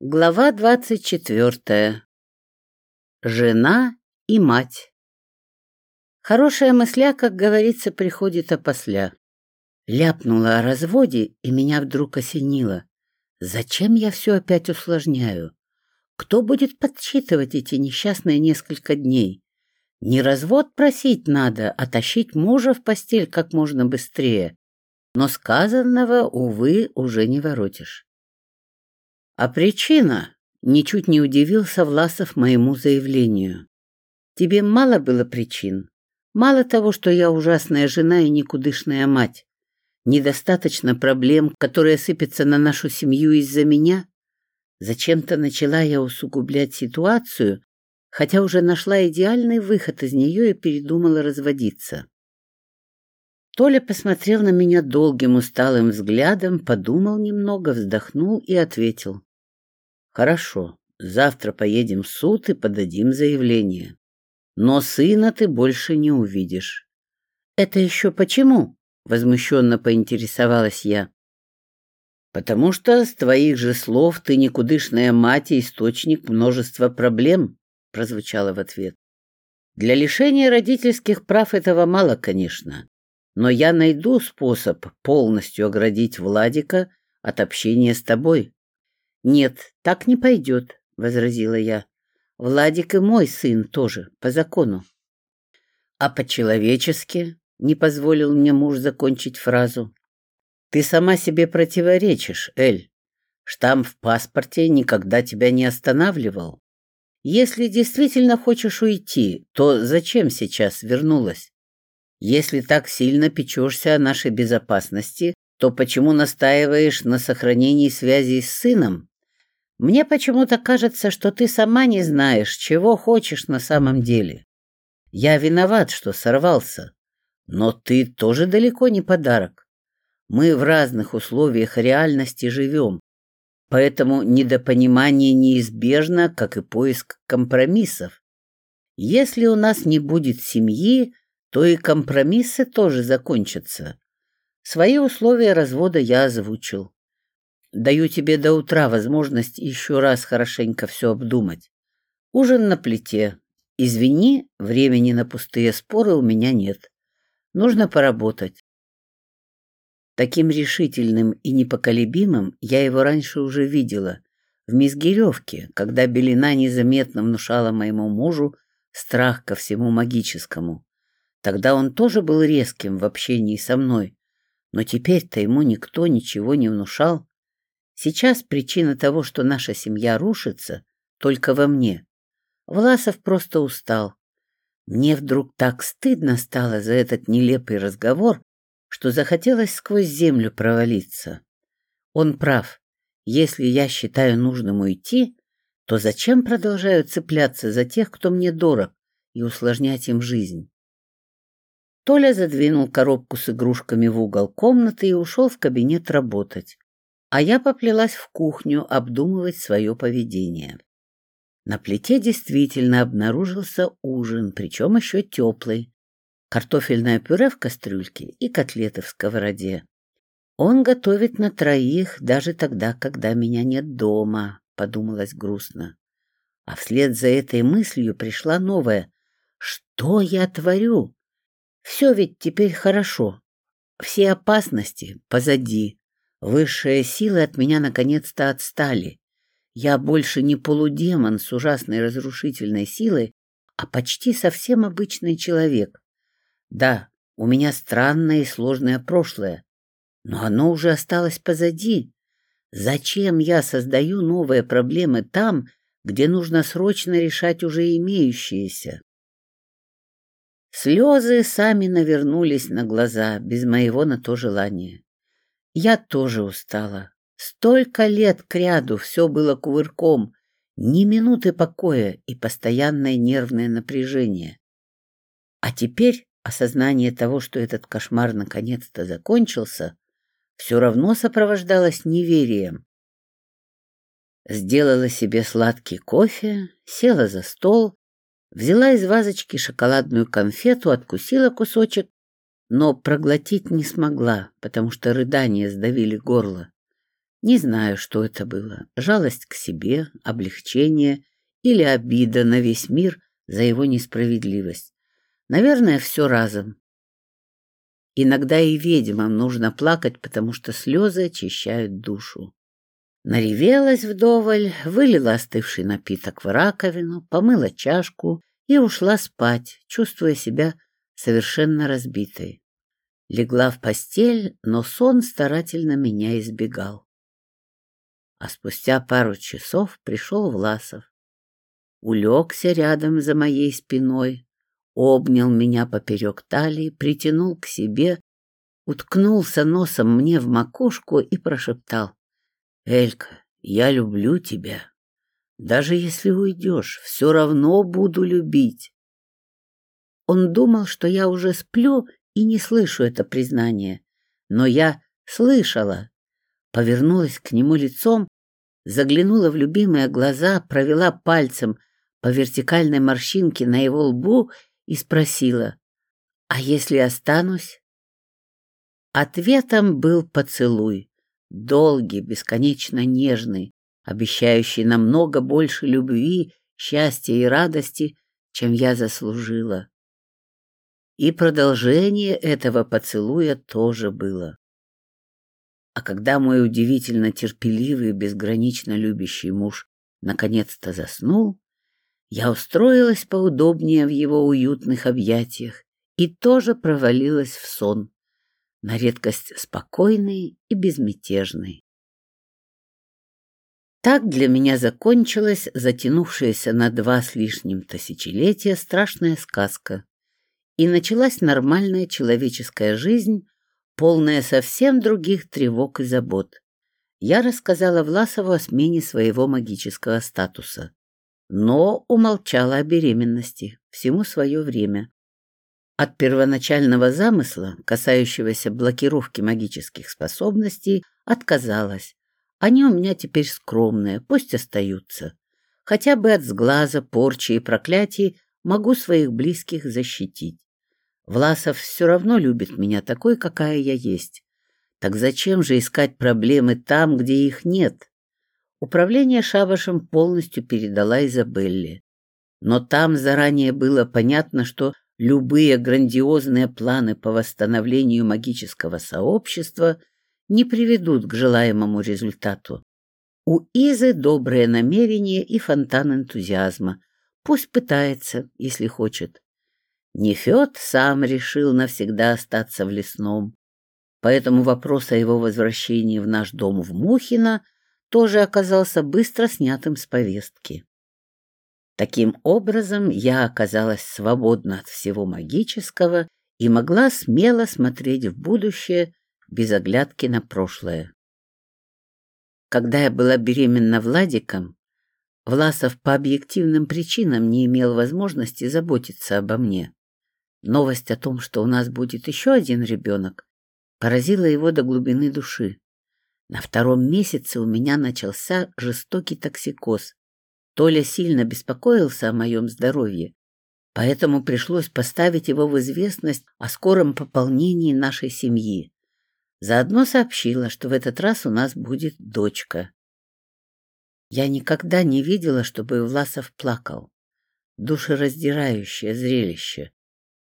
Глава двадцать четвертая. Жена и мать. Хорошая мысля, как говорится, приходит опосля. Ляпнула о разводе, и меня вдруг осенило. Зачем я все опять усложняю? Кто будет подсчитывать эти несчастные несколько дней? Не развод просить надо, а тащить мужа в постель как можно быстрее. Но сказанного, увы, уже не воротишь. А причина? Ничуть не удивился Власов моему заявлению. Тебе мало было причин? Мало того, что я ужасная жена и никудышная мать. Недостаточно проблем, которые сыпятся на нашу семью из-за меня? Зачем-то начала я усугублять ситуацию, хотя уже нашла идеальный выход из нее и передумала разводиться. Толя посмотрел на меня долгим усталым взглядом, подумал немного, вздохнул и ответил. Хорошо, завтра поедем в суд и подадим заявление. Но сына ты больше не увидишь. Это еще почему? Возмущенно поинтересовалась я. Потому что с твоих же слов ты никудышная мать и источник множества проблем, прозвучало в ответ. Для лишения родительских прав этого мало, конечно, но я найду способ полностью оградить Владика от общения с тобой. «Нет, так не пойдет», — возразила я. «Владик и мой сын тоже, по закону». «А по-человечески?» — не позволил мне муж закончить фразу. «Ты сама себе противоречишь, Эль. Штамп в паспорте никогда тебя не останавливал. Если действительно хочешь уйти, то зачем сейчас вернулась? Если так сильно печешься о нашей безопасности, то почему настаиваешь на сохранении связи с сыном? Мне почему-то кажется, что ты сама не знаешь, чего хочешь на самом деле. Я виноват, что сорвался, но ты тоже далеко не подарок. Мы в разных условиях реальности живем, поэтому недопонимание неизбежно, как и поиск компромиссов. Если у нас не будет семьи, то и компромиссы тоже закончатся. Свои условия развода я озвучил. Даю тебе до утра возможность еще раз хорошенько все обдумать. Ужин на плите. Извини, времени на пустые споры у меня нет. Нужно поработать. Таким решительным и непоколебимым я его раньше уже видела. В Мизгиревке, когда Белина незаметно внушала моему мужу страх ко всему магическому. Тогда он тоже был резким в общении со мной. Но теперь-то ему никто ничего не внушал. Сейчас причина того, что наша семья рушится, только во мне. Власов просто устал. Мне вдруг так стыдно стало за этот нелепый разговор, что захотелось сквозь землю провалиться. Он прав. Если я считаю нужным уйти, то зачем продолжаю цепляться за тех, кто мне дорог, и усложнять им жизнь? Толя задвинул коробку с игрушками в угол комнаты и ушел в кабинет работать а я поплелась в кухню обдумывать свое поведение. На плите действительно обнаружился ужин, причем еще теплый. Картофельное пюре в кастрюльке и котлеты в сковороде. Он готовит на троих даже тогда, когда меня нет дома, подумалось грустно. А вслед за этой мыслью пришла новая. Что я творю? Все ведь теперь хорошо. Все опасности позади. Высшие силы от меня наконец-то отстали. Я больше не полудемон с ужасной разрушительной силой, а почти совсем обычный человек. Да, у меня странное и сложное прошлое, но оно уже осталось позади. Зачем я создаю новые проблемы там, где нужно срочно решать уже имеющиеся? Слезы сами навернулись на глаза, без моего на то желания. Я тоже устала. Столько лет кряду все было кувырком, ни минуты покоя и постоянное нервное напряжение. А теперь осознание того, что этот кошмар наконец-то закончился, все равно сопровождалось неверием. Сделала себе сладкий кофе, села за стол, взяла из вазочки шоколадную конфету, откусила кусочек но проглотить не смогла, потому что рыдания сдавили горло. Не знаю, что это было. Жалость к себе, облегчение или обида на весь мир за его несправедливость. Наверное, все разом. Иногда и ведьмам нужно плакать, потому что слезы очищают душу. Наревелась вдоволь, вылила остывший напиток в раковину, помыла чашку и ушла спать, чувствуя себя совершенно разбитой. Легла в постель, но сон старательно меня избегал. А спустя пару часов пришел Власов. Улегся рядом за моей спиной, обнял меня поперек талии, притянул к себе, уткнулся носом мне в макушку и прошептал. «Элька, я люблю тебя. Даже если уйдешь, все равно буду любить». Он думал, что я уже сплю и не слышу это признание. Но я слышала. Повернулась к нему лицом, заглянула в любимые глаза, провела пальцем по вертикальной морщинке на его лбу и спросила, «А если останусь?» Ответом был поцелуй, долгий, бесконечно нежный, обещающий намного больше любви, счастья и радости, чем я заслужила. И продолжение этого поцелуя тоже было. А когда мой удивительно терпеливый и безгранично любящий муж наконец-то заснул, я устроилась поудобнее в его уютных объятиях и тоже провалилась в сон, на редкость спокойный и безмятежный. Так для меня закончилась затянувшаяся на два с лишним тысячелетия страшная сказка, и началась нормальная человеческая жизнь, полная совсем других тревог и забот. Я рассказала Власову о смене своего магического статуса, но умолчала о беременности, всему свое время. От первоначального замысла, касающегося блокировки магических способностей, отказалась. Они у меня теперь скромные, пусть остаются. Хотя бы от сглаза, порчи и проклятий могу своих близких защитить. Власов все равно любит меня такой, какая я есть. Так зачем же искать проблемы там, где их нет? Управление шабашем полностью передала Изабелле. Но там заранее было понятно, что любые грандиозные планы по восстановлению магического сообщества не приведут к желаемому результату. У Изы добрые намерения и фонтан энтузиазма. Пусть пытается, если хочет. Нефед сам решил навсегда остаться в лесном, поэтому вопрос о его возвращении в наш дом в Мухино тоже оказался быстро снятым с повестки. Таким образом, я оказалась свободна от всего магического и могла смело смотреть в будущее без оглядки на прошлое. Когда я была беременна Владиком, Власов по объективным причинам не имел возможности заботиться обо мне. Новость о том, что у нас будет еще один ребенок, поразила его до глубины души. На втором месяце у меня начался жестокий токсикоз. Толя сильно беспокоился о моем здоровье, поэтому пришлось поставить его в известность о скором пополнении нашей семьи. Заодно сообщила, что в этот раз у нас будет дочка. Я никогда не видела, чтобы Власов плакал. Душераздирающее зрелище.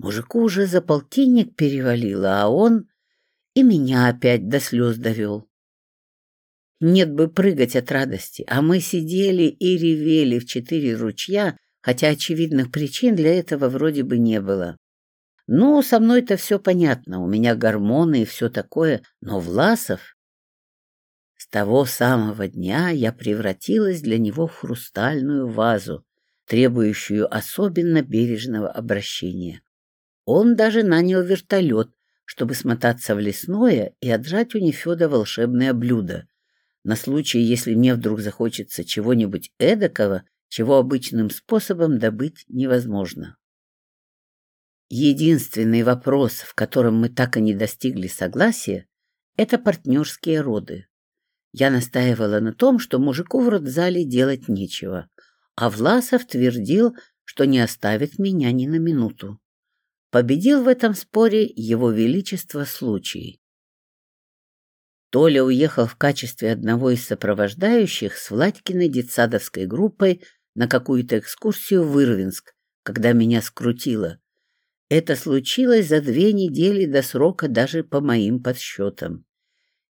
Мужику уже за полтинник перевалило, а он и меня опять до слез довел. Нет бы прыгать от радости, а мы сидели и ревели в четыре ручья, хотя очевидных причин для этого вроде бы не было. Ну, со мной-то все понятно, у меня гормоны и все такое, но Власов... С того самого дня я превратилась для него в хрустальную вазу, требующую особенно бережного обращения. Он даже нанял вертолет, чтобы смотаться в лесное и отжать у Нефеда волшебное блюдо, на случай, если мне вдруг захочется чего-нибудь эдакого, чего обычным способом добыть невозможно. Единственный вопрос, в котором мы так и не достигли согласия, это партнерские роды. Я настаивала на том, что мужику в родзале делать нечего, а Власов твердил, что не оставит меня ни на минуту. Победил в этом споре его величество случай. Толя уехал в качестве одного из сопровождающих с Владькиной детсадовской группой на какую-то экскурсию в Ирвинск, когда меня скрутило. Это случилось за две недели до срока даже по моим подсчетам.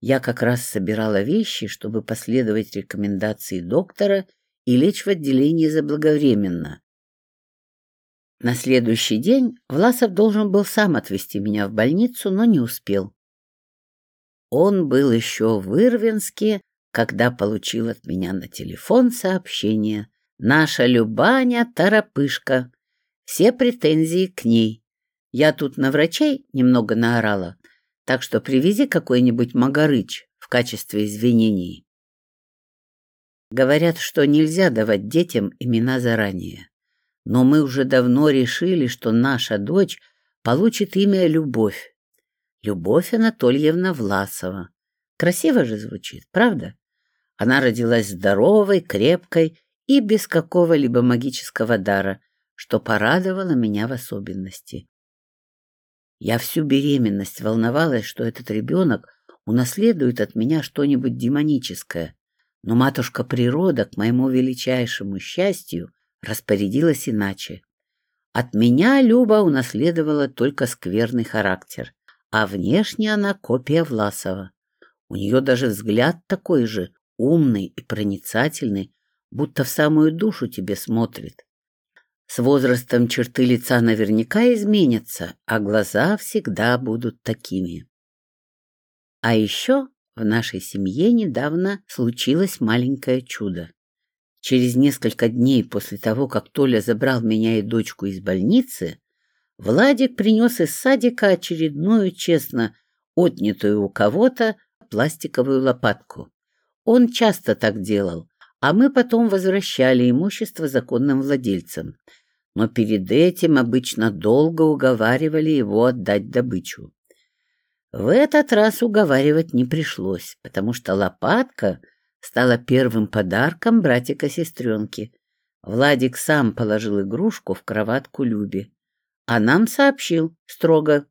Я как раз собирала вещи, чтобы последовать рекомендации доктора и лечь в отделении заблаговременно. На следующий день Власов должен был сам отвезти меня в больницу, но не успел. Он был еще в Ирвинске, когда получил от меня на телефон сообщение «Наша Любаня торопышка. Все претензии к ней. Я тут на врачей немного наорала, так что привези какой-нибудь магарыч в качестве извинений». Говорят, что нельзя давать детям имена заранее. Но мы уже давно решили, что наша дочь получит имя Любовь. Любовь Анатольевна Власова. Красиво же звучит, правда? Она родилась здоровой, крепкой и без какого-либо магического дара, что порадовало меня в особенности. Я всю беременность волновалась, что этот ребенок унаследует от меня что-нибудь демоническое, но матушка природа, к моему величайшему счастью, распорядилась иначе. От меня Люба унаследовала только скверный характер, а внешне она копия Власова. У нее даже взгляд такой же, умный и проницательный, будто в самую душу тебе смотрит. С возрастом черты лица наверняка изменятся, а глаза всегда будут такими. А еще в нашей семье недавно случилось маленькое чудо. Через несколько дней после того, как Толя забрал меня и дочку из больницы, Владик принес из садика очередную, честно, отнятую у кого-то пластиковую лопатку. Он часто так делал, а мы потом возвращали имущество законным владельцам. Но перед этим обычно долго уговаривали его отдать добычу. В этот раз уговаривать не пришлось, потому что лопатка стала первым подарком братика-сестренки. Владик сам положил игрушку в кроватку Любе, а нам сообщил строго.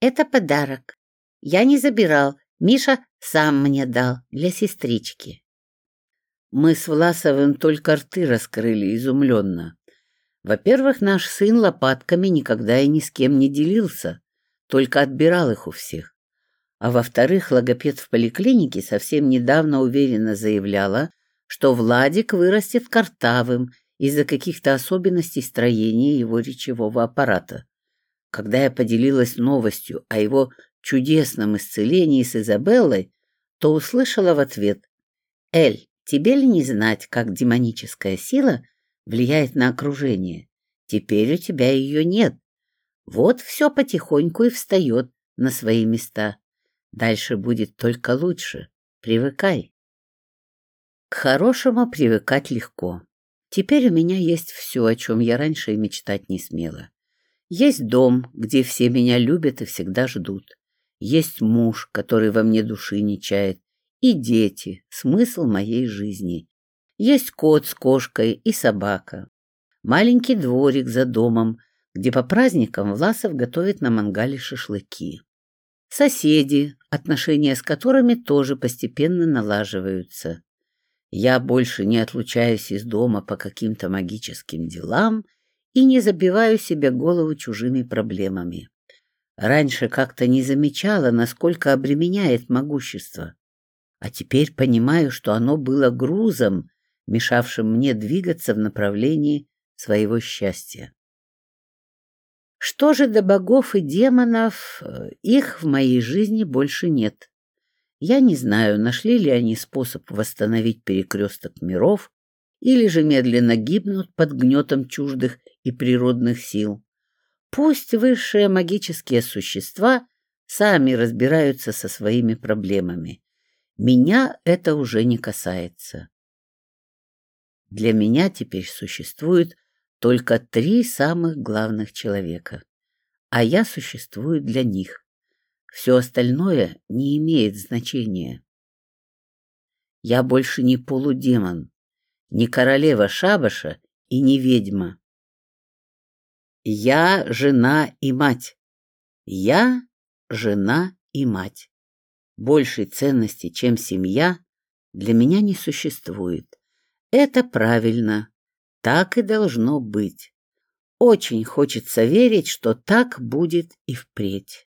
«Это подарок. Я не забирал. Миша сам мне дал для сестрички». Мы с Власовым только рты раскрыли изумленно. Во-первых, наш сын лопатками никогда и ни с кем не делился, только отбирал их у всех. А во-вторых, логопед в поликлинике совсем недавно уверенно заявляла, что Владик вырастет картавым из-за каких-то особенностей строения его речевого аппарата. Когда я поделилась новостью о его чудесном исцелении с Изабеллой, то услышала в ответ «Эль, тебе ли не знать, как демоническая сила влияет на окружение? Теперь у тебя ее нет. Вот все потихоньку и встает на свои места. Дальше будет только лучше. Привыкай. К хорошему привыкать легко. Теперь у меня есть все, о чем я раньше и мечтать не смела. Есть дом, где все меня любят и всегда ждут. Есть муж, который во мне души не чает. И дети, смысл моей жизни. Есть кот с кошкой и собака. Маленький дворик за домом, где по праздникам Власов готовит на мангале шашлыки. Соседи, отношения с которыми тоже постепенно налаживаются. Я больше не отлучаюсь из дома по каким-то магическим делам и не забиваю себе голову чужими проблемами. Раньше как-то не замечала, насколько обременяет могущество. А теперь понимаю, что оно было грузом, мешавшим мне двигаться в направлении своего счастья. Что же до богов и демонов, э, их в моей жизни больше нет. Я не знаю, нашли ли они способ восстановить перекресток миров, или же медленно гибнут под гнетом чуждых и природных сил. Пусть высшие магические существа сами разбираются со своими проблемами. Меня это уже не касается. Для меня теперь существует только три самых главных человека, а я существую для них. Все остальное не имеет значения. Я больше не полудемон, не королева шабаша и не ведьма. Я жена и мать. Я жена и мать. Большей ценности, чем семья, для меня не существует. Это правильно. Так и должно быть. Очень хочется верить, что так будет и впредь.